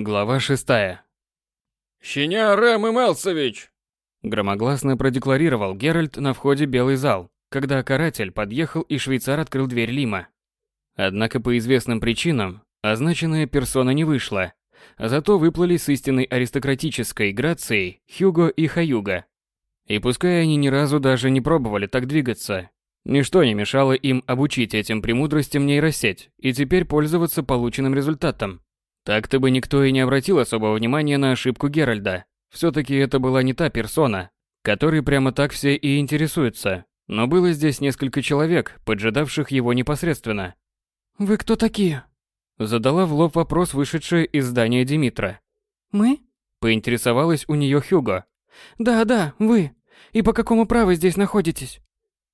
Глава шестая. «Щеня Рэм Имелсович!» Громогласно продекларировал Геральт на входе в белый зал, когда каратель подъехал и швейцар открыл дверь Лима. Однако по известным причинам означенная персона не вышла, а зато выплыли с истинной аристократической грацией Хьюго и Хаюга. И пускай они ни разу даже не пробовали так двигаться, ничто не мешало им обучить этим премудростям нейросеть и теперь пользоваться полученным результатом. Так-то бы никто и не обратил особого внимания на ошибку Геральда. Все-таки это была не та персона, которой прямо так все и интересуются. Но было здесь несколько человек, поджидавших его непосредственно. «Вы кто такие?» Задала в лоб вопрос вышедшая из здания Димитра. «Мы?» Поинтересовалась у нее Хьюго. «Да, да, вы. И по какому праву здесь находитесь?»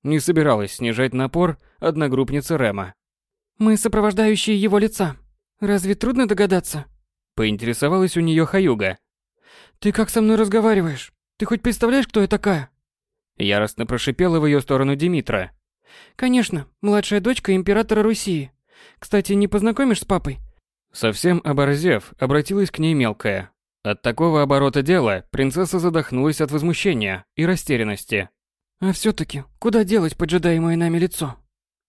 Не собиралась снижать напор одногруппница Рема. «Мы сопровождающие его лица. Разве трудно догадаться?» Поинтересовалась у нее Хаюга. «Ты как со мной разговариваешь? Ты хоть представляешь, кто я такая?» Яростно прошипела в ее сторону Димитра. «Конечно, младшая дочка императора Руси. Кстати, не познакомишь с папой?» Совсем оборзев, обратилась к ней мелкая. От такого оборота дела принцесса задохнулась от возмущения и растерянности. «А все-таки, куда делать поджидаемое нами лицо?»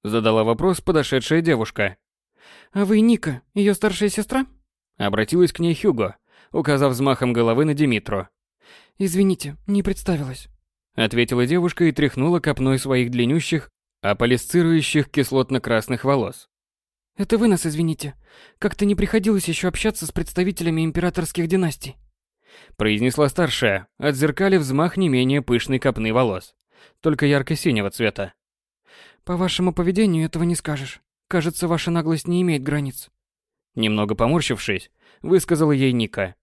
Задала вопрос подошедшая девушка. «А вы Ника, ее старшая сестра?» Обратилась к ней Хьюго, указав взмахом головы на Димитру. «Извините, не представилась», — ответила девушка и тряхнула копной своих длиннющих, аполисцирующих кислотно-красных волос. «Это вы нас извините. Как-то не приходилось еще общаться с представителями императорских династий», — произнесла старшая, отзеркалив взмах не менее пышной копны волос, только ярко-синего цвета. «По вашему поведению этого не скажешь. Кажется, ваша наглость не имеет границ». Немного поморщившись, высказала ей Ника.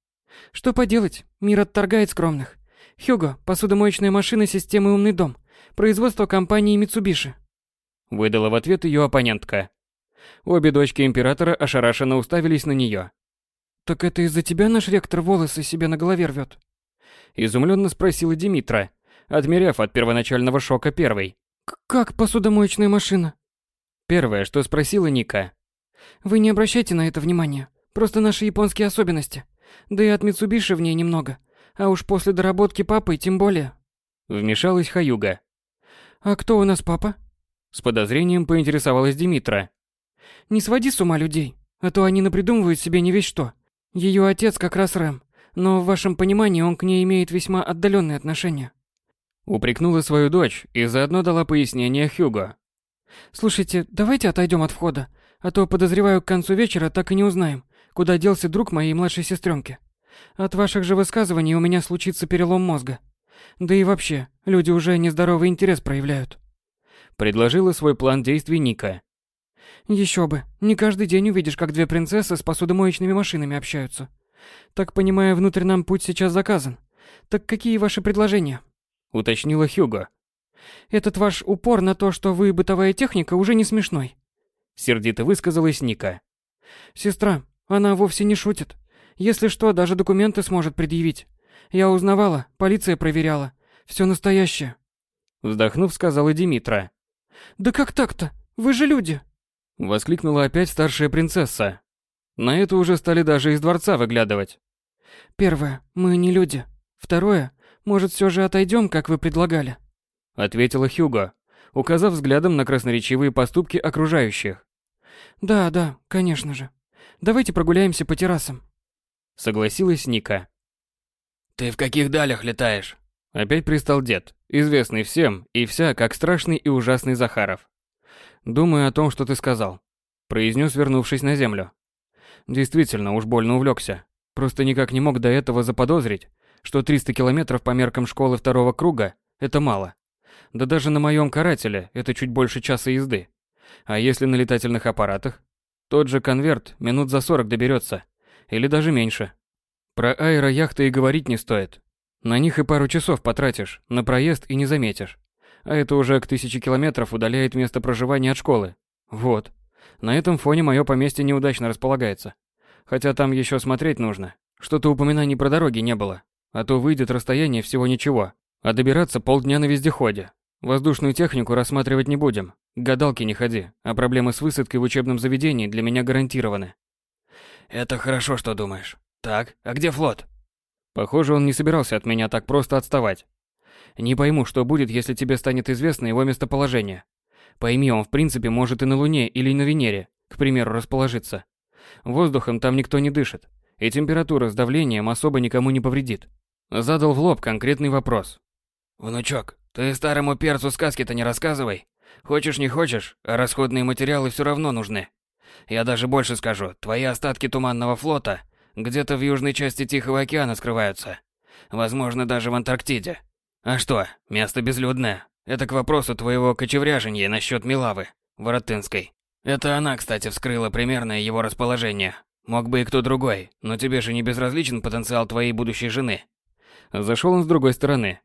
«Что поделать? Мир отторгает скромных. Хьюго, посудомоечная машина системы «Умный дом». Производство компании Mitsubishi. Выдала в ответ ее оппонентка. Обе дочки императора ошарашенно уставились на нее. «Так это из-за тебя наш ректор волосы себе на голове рвет?» Изумленно спросила Димитра, отмеряв от первоначального шока первой. «Как посудомоечная машина?» Первое, что спросила Ника. «Вы не обращайте на это внимания. Просто наши японские особенности. Да и от Митсубиши в ней немного. А уж после доработки папы тем более». Вмешалась Хаюга. «А кто у нас папа?» С подозрением поинтересовалась Димитра. «Не своди с ума людей, а то они напридумывают себе не весь что. Ее отец как раз Рэм, но в вашем понимании он к ней имеет весьма отдаленные отношения». Упрекнула свою дочь и заодно дала пояснение Хьюго. «Слушайте, давайте отойдем от входа, а то, подозреваю, к концу вечера так и не узнаем, куда делся друг моей младшей сестренки. От ваших же высказываний у меня случится перелом мозга. Да и вообще, люди уже нездоровый интерес проявляют. Предложила свой план действий Ника. Еще бы, не каждый день увидишь, как две принцессы с посудомоечными машинами общаются. Так понимаю, внутрь нам путь сейчас заказан. Так какие ваши предложения? Уточнила Хьюго. Этот ваш упор на то, что вы бытовая техника, уже не смешной. Сердито высказалась Ника. Сестра, она вовсе не шутит. Если что, даже документы сможет предъявить. Я узнавала, полиция проверяла. Все настоящее. Вздохнув, сказала Димитра. Да как так-то? Вы же люди. Воскликнула опять старшая принцесса. На это уже стали даже из дворца выглядывать. Первое, мы не люди. Второе, может, все же отойдем, как вы предлагали? Ответила Хьюго, указав взглядом на красноречивые поступки окружающих. Да, да, конечно же. Давайте прогуляемся по террасам. Согласилась Ника. «Ты в каких далях летаешь?» Опять пристал дед, известный всем и вся как страшный и ужасный Захаров. «Думаю о том, что ты сказал», – произнес, вернувшись на землю. Действительно, уж больно увлекся. Просто никак не мог до этого заподозрить, что 300 километров по меркам школы второго круга – это мало. Да даже на моем карателе это чуть больше часа езды. А если на летательных аппаратах? Тот же конверт минут за 40 доберется. Или даже меньше. Про аэрояхты и говорить не стоит. На них и пару часов потратишь, на проезд и не заметишь. А это уже к тысяче километров удаляет место проживания от школы. Вот. На этом фоне мое поместье неудачно располагается. Хотя там еще смотреть нужно. Что-то упоминаний про дороги не было. А то выйдет расстояние всего ничего. А добираться полдня на вездеходе. Воздушную технику рассматривать не будем. К гадалке не ходи, а проблемы с высадкой в учебном заведении для меня гарантированы. Это хорошо, что думаешь. Так, а где флот? Похоже, он не собирался от меня так просто отставать. Не пойму, что будет, если тебе станет известно его местоположение. Пойми, он в принципе может и на Луне или на Венере, к примеру, расположиться. Воздухом там никто не дышит, и температура с давлением особо никому не повредит. Задал в лоб конкретный вопрос. Внучок, ты старому перцу сказки-то не рассказывай. Хочешь не хочешь, а расходные материалы все равно нужны. Я даже больше скажу, твои остатки Туманного флота где-то в южной части Тихого океана скрываются. Возможно, даже в Антарктиде. А что, место безлюдное. Это к вопросу твоего кочевряженья насчет Милавы, Воротынской. Это она, кстати, вскрыла примерное его расположение. Мог бы и кто другой, но тебе же не безразличен потенциал твоей будущей жены. Зашел он с другой стороны.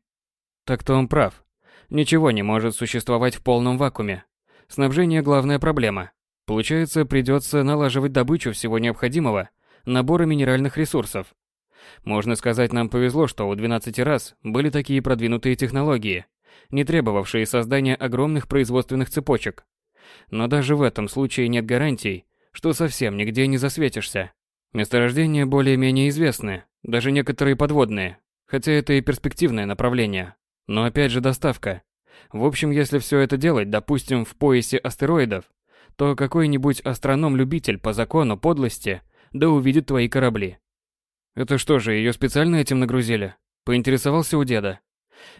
Так-то он прав. Ничего не может существовать в полном вакууме. Снабжение – главная проблема. Получается, придется налаживать добычу всего необходимого, набора минеральных ресурсов. Можно сказать, нам повезло, что у 12 раз были такие продвинутые технологии, не требовавшие создания огромных производственных цепочек. Но даже в этом случае нет гарантий, что совсем нигде не засветишься. Месторождения более-менее известны, даже некоторые подводные, хотя это и перспективное направление. Но опять же доставка. В общем, если все это делать, допустим, в поясе астероидов, то какой-нибудь астроном-любитель по закону подлости да увидит твои корабли. Это что же, ее специально этим нагрузили? Поинтересовался у деда.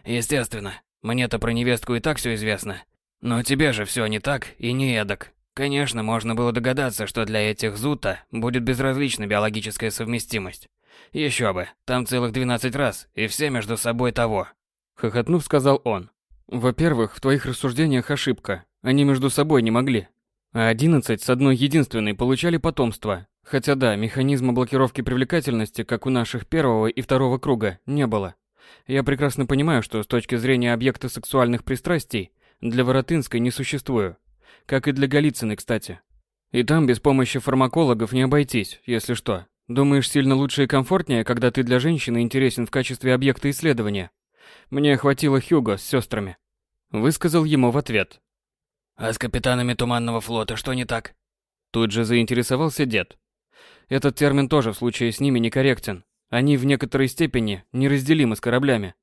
Естественно. Мне-то про невестку и так все известно. Но тебе же все не так и не эдак. Конечно, можно было догадаться, что для этих Зута будет безразлична биологическая совместимость. Еще бы, там целых 12 раз, и все между собой того. Хохотнув, сказал он. Во-первых, в твоих рассуждениях ошибка. Они между собой не могли. А одиннадцать с одной единственной получали потомство. Хотя да, механизма блокировки привлекательности, как у наших первого и второго круга, не было. Я прекрасно понимаю, что с точки зрения объекта сексуальных пристрастий для Воротынской не существую. Как и для Голицыной, кстати. И там без помощи фармакологов не обойтись, если что. Думаешь, сильно лучше и комфортнее, когда ты для женщины интересен в качестве объекта исследования? Мне хватило Хьюго с сестрами. Высказал ему в ответ. А с капитанами Туманного флота что не так? Тут же заинтересовался дед. Этот термин тоже в случае с ними некорректен. Они в некоторой степени неразделимы с кораблями.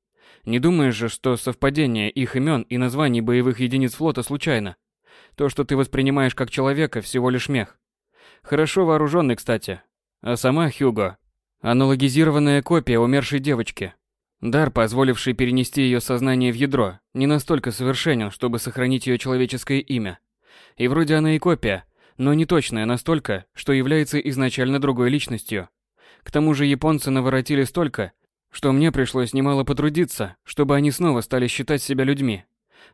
Не думаешь же, что совпадение их имен и названий боевых единиц флота случайно? То, что ты воспринимаешь как человека, всего лишь мех. Хорошо вооруженный, кстати. А сама Хьюго – аналогизированная копия умершей девочки, Дар, позволивший перенести ее сознание в ядро, не настолько совершенен, чтобы сохранить ее человеческое имя. И вроде она и копия, но не точная настолько, что является изначально другой личностью. К тому же японцы наворотили столько, что мне пришлось немало потрудиться, чтобы они снова стали считать себя людьми.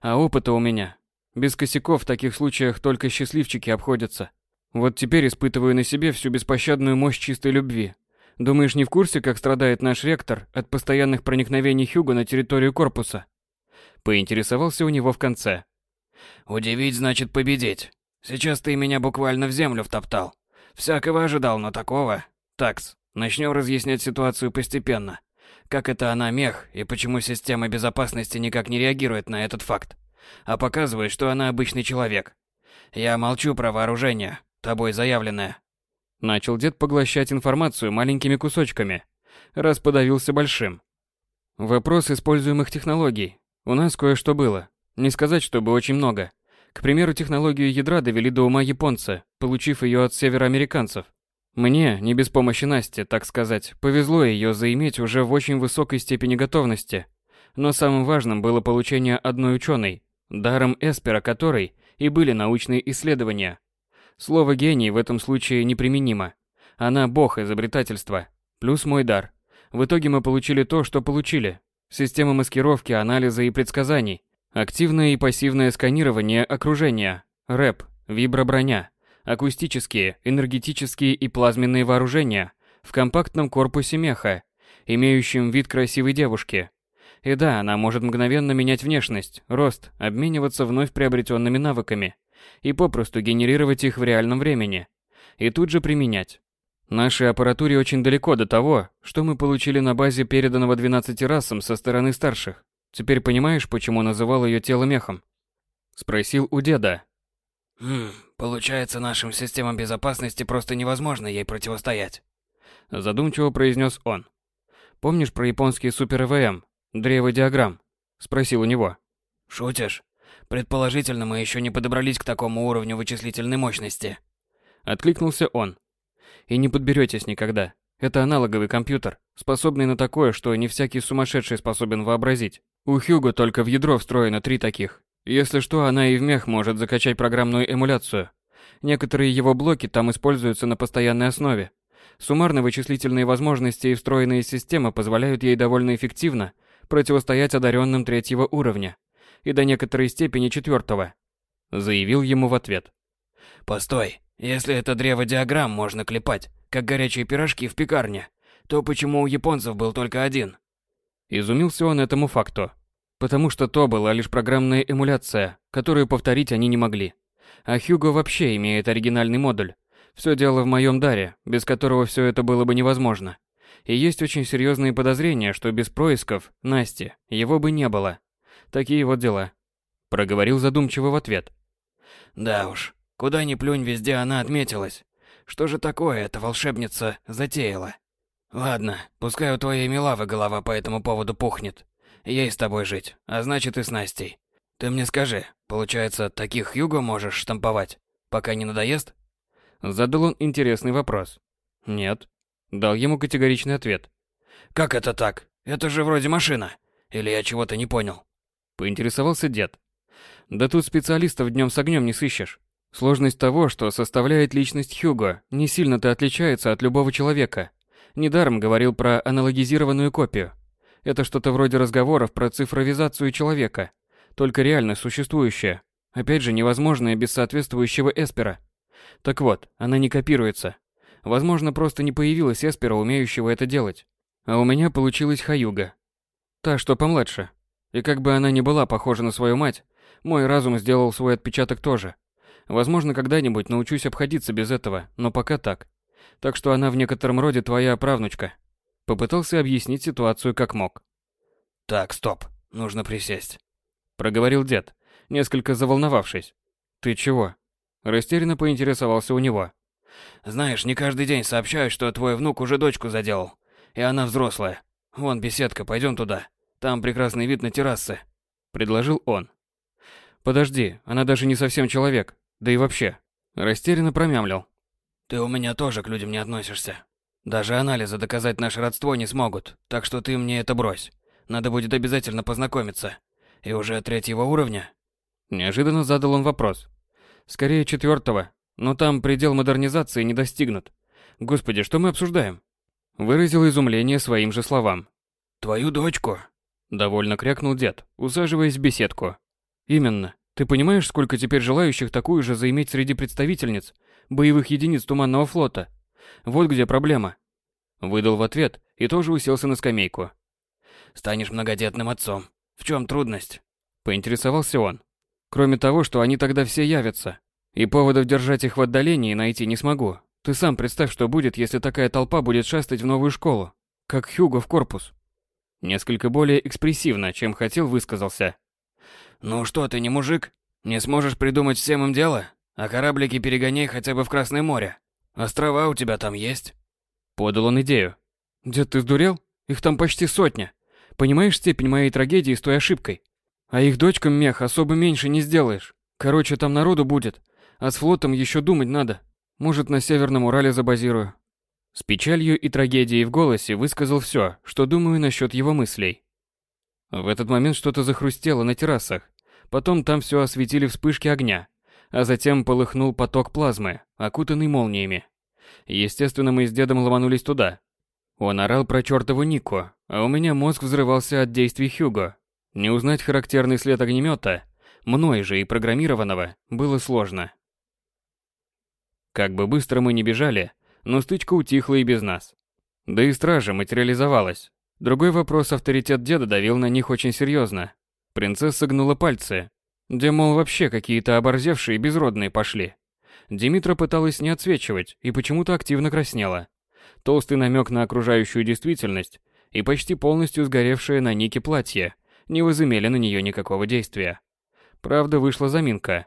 А опыта у меня. Без косяков в таких случаях только счастливчики обходятся. Вот теперь испытываю на себе всю беспощадную мощь чистой любви, Думаешь, не в курсе, как страдает наш ректор от постоянных проникновений Хьюга на территорию корпуса? Поинтересовался у него в конце. Удивить значит победить. Сейчас ты меня буквально в землю втоптал. Всякого ожидал, но такого. Такс, начнем разъяснять ситуацию постепенно. Как это она мех, и почему система безопасности никак не реагирует на этот факт, а показывает, что она обычный человек. Я молчу про вооружение, тобой заявленное. Начал дед поглощать информацию маленькими кусочками, раз подавился большим. Вопрос используемых технологий. У нас кое-что было. Не сказать, чтобы очень много. К примеру, технологию ядра довели до ума японцы, получив ее от североамериканцев. Мне, не без помощи Насти, так сказать, повезло ее заиметь уже в очень высокой степени готовности. Но самым важным было получение одной ученой, даром Эспера которой и были научные исследования. Слово «гений» в этом случае неприменимо. Она бог изобретательства, плюс мой дар. В итоге мы получили то, что получили. Система маскировки, анализа и предсказаний, активное и пассивное сканирование окружения, рэп, виброброня, акустические, энергетические и плазменные вооружения в компактном корпусе меха, имеющем вид красивой девушки. И да, она может мгновенно менять внешность, рост, обмениваться вновь приобретенными навыками и попросту генерировать их в реальном времени. И тут же применять. Нашей аппаратуре очень далеко до того, что мы получили на базе переданного 12 расам со стороны старших. Теперь понимаешь, почему называл ее тело мехом? Спросил у деда. Хм, получается, нашим системам безопасности просто невозможно ей противостоять. Задумчиво произнес он. Помнишь про японский супер-ЭВМ, древо диаграмм? Спросил у него. Шутишь? Предположительно, мы еще не подобрались к такому уровню вычислительной мощности. Откликнулся он. И не подберетесь никогда. Это аналоговый компьютер, способный на такое, что не всякий сумасшедший способен вообразить. У Хьюго только в ядро встроено три таких. Если что, она и в мех может закачать программную эмуляцию. Некоторые его блоки там используются на постоянной основе. Суммарно вычислительные возможности и встроенные системы позволяют ей довольно эффективно противостоять одаренным третьего уровня и до некоторой степени четвертого, заявил ему в ответ. Постой, если это древо диаграмм можно клепать, как горячие пирожки в пекарне, то почему у японцев был только один? Изумился он этому факту, потому что то была лишь программная эмуляция, которую повторить они не могли. А Хьюго вообще имеет оригинальный модуль. Все дело в моем даре, без которого все это было бы невозможно. И есть очень серьезные подозрения, что без происков Насти его бы не было. Такие вот дела. Проговорил задумчиво в ответ. Да уж, куда ни плюнь, везде она отметилась. Что же такое эта волшебница затеяла? Ладно, пускай у твоей Милавы голова по этому поводу пухнет. Ей с тобой жить, а значит и с Настей. Ты мне скажи, получается, таких Юго можешь штамповать, пока не надоест? Задал он интересный вопрос. Нет. Дал ему категоричный ответ. Как это так? Это же вроде машина. Или я чего-то не понял? Поинтересовался дед. Да тут специалистов днем с огнем не сыщешь. Сложность того, что составляет личность Хьюго, не сильно-то отличается от любого человека. Недаром говорил про аналогизированную копию. Это что-то вроде разговоров про цифровизацию человека, только реально существующее. Опять же, невозможное без соответствующего эспера. Так вот, она не копируется. Возможно, просто не появилось эспера, умеющего это делать. А у меня получилась Хаюга. Та, что помладше. И как бы она ни была похожа на свою мать, мой разум сделал свой отпечаток тоже. Возможно, когда-нибудь научусь обходиться без этого, но пока так. Так что она в некотором роде твоя правнучка. Попытался объяснить ситуацию как мог. Так, стоп. Нужно присесть. Проговорил дед, несколько заволновавшись. Ты чего? Растерянно поинтересовался у него. Знаешь, не каждый день сообщают, что твой внук уже дочку заделал. И она взрослая. Вон беседка, пойдем туда. Там прекрасный вид на террасы. Предложил он. Подожди, она даже не совсем человек. Да и вообще. Растерянно промямлил. Ты у меня тоже к людям не относишься. Даже анализы доказать наше родство не смогут, так что ты мне это брось. Надо будет обязательно познакомиться. И уже третьего уровня? Неожиданно задал он вопрос. Скорее четвертого, но там предел модернизации не достигнут. Господи, что мы обсуждаем? Выразил изумление своим же словам. Твою дочку? Довольно крякнул дед, усаживаясь в беседку. Именно. Ты понимаешь, сколько теперь желающих такую же заиметь среди представительниц боевых единиц Туманного флота? Вот где проблема. Выдал в ответ и тоже уселся на скамейку. Станешь многодетным отцом. В чем трудность? Поинтересовался он. Кроме того, что они тогда все явятся. И поводов держать их в отдалении найти не смогу. Ты сам представь, что будет, если такая толпа будет шастать в новую школу. Как Хьюго в корпус. Несколько более экспрессивно, чем хотел, высказался. «Ну что, ты не мужик? Не сможешь придумать всем им дело? А кораблики перегоняй хотя бы в Красное море. Острова у тебя там есть?» Подал он идею. «Дед, ты сдурел? Их там почти сотня. Понимаешь степень моей трагедии с той ошибкой? А их дочкам мех особо меньше не сделаешь. Короче, там народу будет. А с флотом еще думать надо. Может, на Северном Урале забазирую». С печалью и трагедией в голосе высказал все, что думаю насчет его мыслей. В этот момент что-то захрустело на террасах, Потом там все осветили вспышки огня, а затем полыхнул поток плазмы, окутанный молниями. Естественно, мы с дедом ломанулись туда. Он орал про чертову Нику, а у меня мозг взрывался от действий Хьюго. Не узнать характерный след огнемета, мной же и программированного, было сложно. Как бы быстро мы ни бежали, но стычка утихла и без нас. Да и стража материализовалась. Другой вопрос авторитет деда давил на них очень серьезно, Принцесса гнула пальцы, где, мол, вообще какие-то оборзевшие безродные пошли. Димитра пыталась не отсвечивать и почему-то активно краснела. Толстый намек на окружающую действительность и почти полностью сгоревшее на Нике платье не возымели на нее никакого действия. Правда, вышла заминка.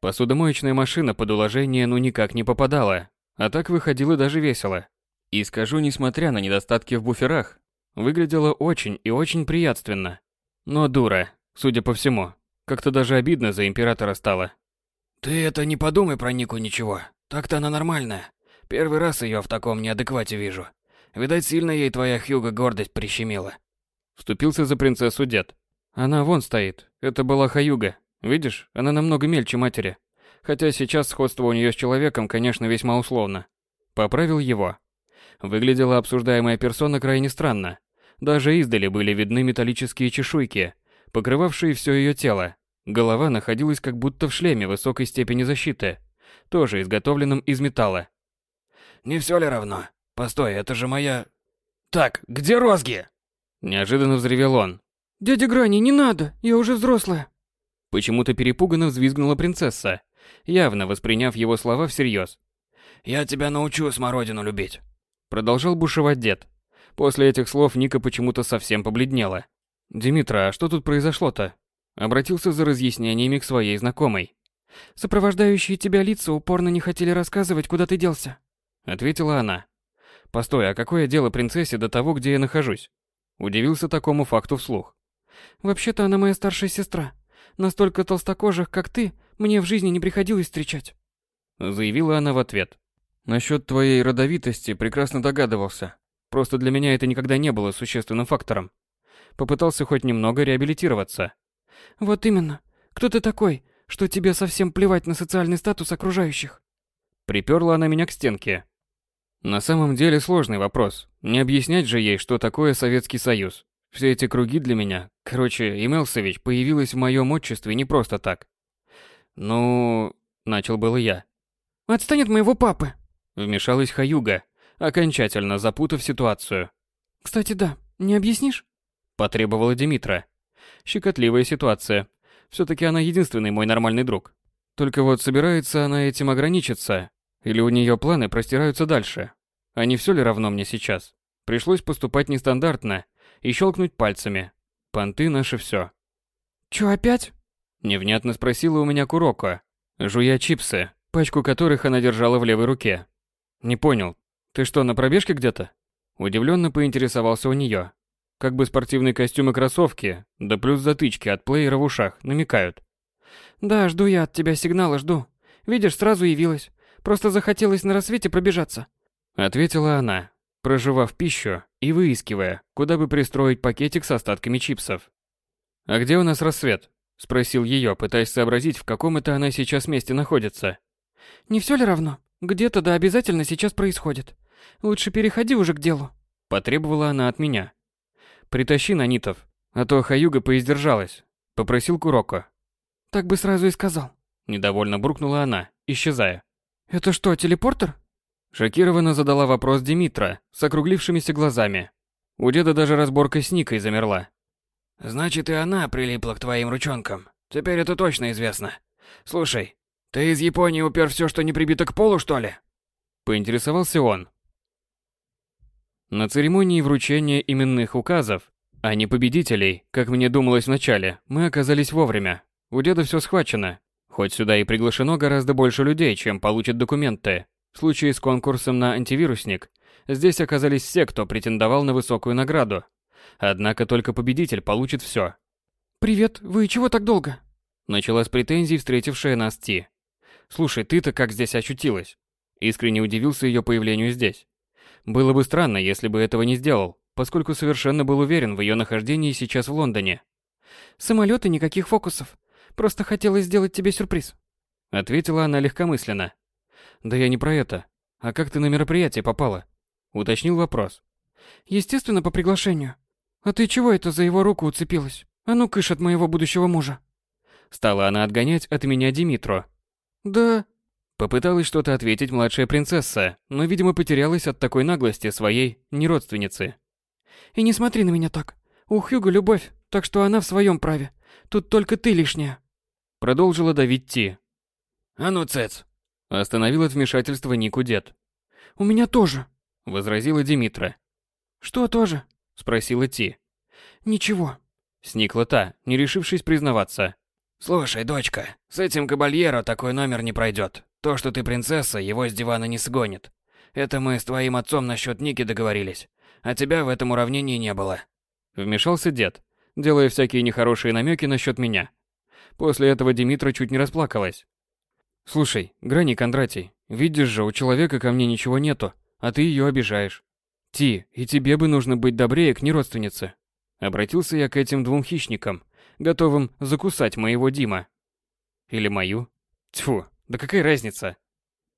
Посудомоечная машина под уложение ну никак не попадала, а так выходило даже весело. И скажу, несмотря на недостатки в буферах, выглядела очень и очень приятственно. Но дура, судя по всему. Как-то даже обидно за императора стало. Ты это не подумай про Нику ничего. Так-то она нормальная. Первый раз ее в таком неадеквате вижу. Видать, сильно ей твоя Хьюга гордость прищемила. Вступился за принцессу дед. Она вон стоит. Это была Хаюга. Видишь, она намного мельче матери. Хотя сейчас сходство у нее с человеком, конечно, весьма условно. Поправил его. Выглядела обсуждаемая персона крайне странно. Даже издали были видны металлические чешуйки, покрывавшие все ее тело. Голова находилась как будто в шлеме высокой степени защиты, тоже изготовленном из металла. «Не все ли равно? Постой, это же моя...» «Так, где розги?» Неожиданно взревел он. «Дядя Грани, не надо, я уже взрослая». Почему-то перепуганно взвизгнула принцесса, явно восприняв его слова всерьез. «Я тебя научу смородину любить», — продолжал бушевать дед. После этих слов Ника почему-то совсем побледнела. «Димитра, а что тут произошло-то?» Обратился за разъяснениями к своей знакомой. «Сопровождающие тебя лица упорно не хотели рассказывать, куда ты делся», — ответила она. «Постой, а какое дело принцессе до того, где я нахожусь?» Удивился такому факту вслух. «Вообще-то она моя старшая сестра. Настолько толстокожих, как ты, мне в жизни не приходилось встречать», — заявила она в ответ. «Насчет твоей родовитости прекрасно догадывался. Просто для меня это никогда не было существенным фактором. Попытался хоть немного реабилитироваться. Вот именно. Кто ты такой, что тебе совсем плевать на социальный статус окружающих? Приперла она меня к стенке. На самом деле сложный вопрос. Не объяснять же ей, что такое Советский Союз. Все эти круги для меня. Короче, Имелсович появилась в моем отчестве не просто так. Ну, начал было я. Отстань от моего папы. Вмешалась Хаюга, окончательно запутав ситуацию. Кстати, да, не объяснишь? Потребовала Димитра. Щекотливая ситуация. Все-таки она единственный мой нормальный друг. Только вот собирается она этим ограничиться, или у нее планы простираются дальше. А не все ли равно мне сейчас? Пришлось поступать нестандартно и щелкнуть пальцами. Понты наше все. Че опять? Невнятно спросила у меня Куроко, жуя чипсы, пачку которых она держала в левой руке. Не понял, ты что, на пробежке где-то? Удивленно поинтересовался у нее. Как бы спортивный костюм и кроссовки, да плюс затычки от плеера в ушах, намекают. Да, жду я от тебя сигнала, жду. Видишь, сразу явилась. Просто захотелось на рассвете пробежаться. Ответила она, проживав пищу и выискивая, куда бы пристроить пакетик с остатками чипсов. «А где у нас рассвет?» – спросил ее, пытаясь сообразить, в каком это она сейчас месте находится. «Не все ли равно? Где-то да обязательно сейчас происходит. Лучше переходи уже к делу», – потребовала она от меня. Притащи нанитов, а то Хаюга поиздержалась, попросил Куроко. Так бы сразу и сказал. Недовольно буркнула она, исчезая. Это что, телепортер? Шокированно задала вопрос Димитра с округлившимися глазами. У деда даже разборка с Никой замерла. Значит, и она прилипла к твоим ручонкам. Теперь это точно известно. Слушай, ты из Японии упер все, что не прибито к полу, что ли? Поинтересовался он. На церемонии вручения именных указов, а не победителей, как мне думалось вначале, мы оказались вовремя. У деда все схвачено. Хоть сюда и приглашено гораздо больше людей, чем получат документы. В случае с конкурсом на антивирусник, здесь оказались все, кто претендовал на высокую награду. Однако только победитель получит все. «Привет, вы чего так долго?» Начала с претензий встретившая нас Ти. «Слушай, ты-то как здесь очутилась?» Искренне удивился ее появлению здесь. Было бы странно, если бы этого не сделал, поскольку совершенно был уверен в ее нахождении сейчас в Лондоне. Самолет и никаких фокусов. Просто хотела сделать тебе сюрприз. Ответила она легкомысленно. Да я не про это. А как ты на мероприятие попала? Уточнил вопрос. Естественно, по приглашению. А ты чего это за его руку уцепилась? А ну кыш от моего будущего мужа. Стала она отгонять от меня Димитро. Да, Попыталась что-то ответить младшая принцесса, но, видимо, потерялась от такой наглости своей неродственницы. «И не смотри на меня так. У Хьюга любовь, так что она в своем праве. Тут только ты лишняя». Продолжила давить Ти. «А ну, цец!» Остановил от вмешательства Нику дед. «У меня тоже», — возразила Димитра. «Что тоже?» — спросила Ти. «Ничего». Сникла та, не решившись признаваться. «Слушай, дочка, с этим кабальеро такой номер не пройдет. То, что ты принцесса, его с дивана не сгонит. Это мы с твоим отцом насчет Ники договорились, а тебя в этом уравнении не было. Вмешался дед, делая всякие нехорошие намеки насчет меня. После этого Димитра чуть не расплакалась. Слушай, Грани Кондратий, видишь же, у человека ко мне ничего нету, а ты ее обижаешь. Ти, и тебе бы нужно быть добрее к неродственнице. Обратился я к этим двум хищникам, готовым закусать моего Дима. Или мою. Тьфу, да какая разница?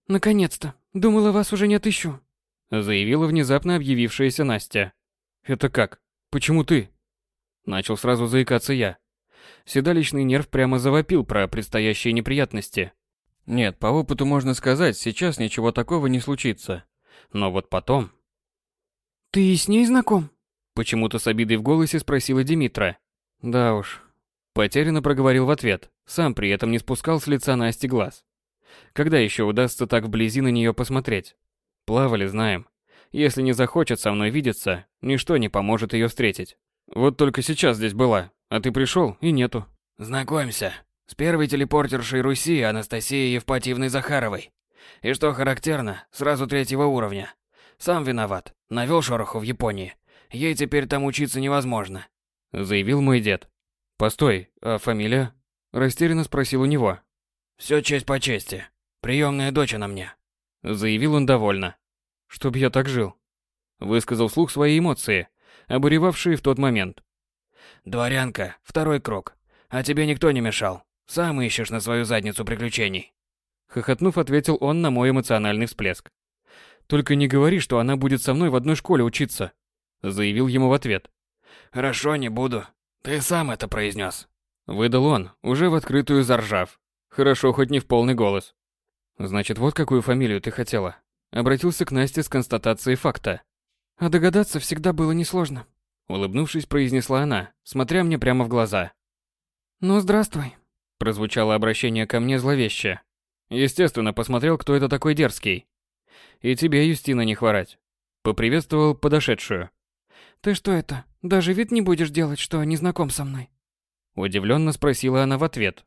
Наконец-то. Думала, вас уже не отыщу. Заявила внезапно объявившаяся Настя. Это как? Почему ты? Начал сразу заикаться я. Седалищный нерв прямо завопил про предстоящие неприятности. Нет, по опыту можно сказать, сейчас ничего такого не случится. Но вот потом... «Ты с ней знаком?» Почему-то с обидой в голосе спросила Димитра. Да уж. Потерянно проговорил в ответ, сам при этом не спускал с лица Насти глаз. Когда еще удастся так вблизи на нее посмотреть? Плавали, знаем. Если не захочет со мной видеться, ничто не поможет ее встретить. Вот только сейчас здесь была, а ты пришел и нету. Знакомься, с первой телепортершей Руси Анастасией Евпатьевной Захаровой. И что характерно, сразу третьего уровня. Сам виноват, навел шороху в Японии. Ей теперь там учиться невозможно. Заявил мой дед. Постой, а фамилия? Растерянно спросил у него. Все честь по чести. Приемная дочь она мне. Заявил он довольно. Чтоб я так жил. Высказал вслух свои эмоции, обуревавшие в тот момент. Дворянка, второй круг. А тебе никто не мешал. Сам ищешь на свою задницу приключений. Хохотнув, ответил он на мой эмоциональный всплеск. Только не говори, что она будет со мной в одной школе учиться, заявил ему в ответ. Хорошо, не буду. Ты сам это произнес. Выдал он, уже в открытую заржав. Хорошо, хоть не в полный голос. Значит, вот какую фамилию ты хотела. Обратился к Насте с констатацией факта. А догадаться всегда было несложно. Улыбнувшись, произнесла она, смотря мне прямо в глаза. «Ну, здравствуй», — прозвучало обращение ко мне зловеще. Естественно, посмотрел, кто это такой дерзкий. И тебе, Юстина, не хворать. Поприветствовал подошедшую. «Ты что это, даже вид не будешь делать, что не знаком со мной?» Удивленно спросила она в ответ,